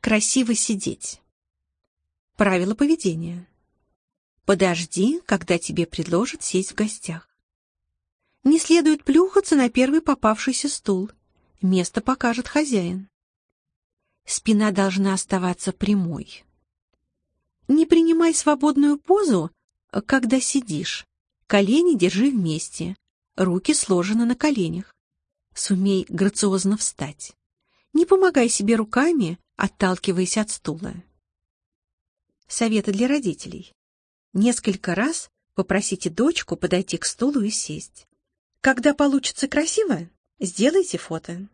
Красиво сидеть. Правила поведения. Подожди, когда тебе предложат сесть в гостях. Не следует плюхаться на первый попавшийся стул. Место покажет хозяин. Спина должна оставаться прямой. Не принимай свободную позу, когда сидишь. Колени держи вместе, руки сложены на коленях. Сумей грациозно встать. Не помогай себе руками, отталкиваясь от стула. Советы для родителей. Несколько раз попросите дочку подойти к стулу и сесть. Когда получится красиво, сделайте фото.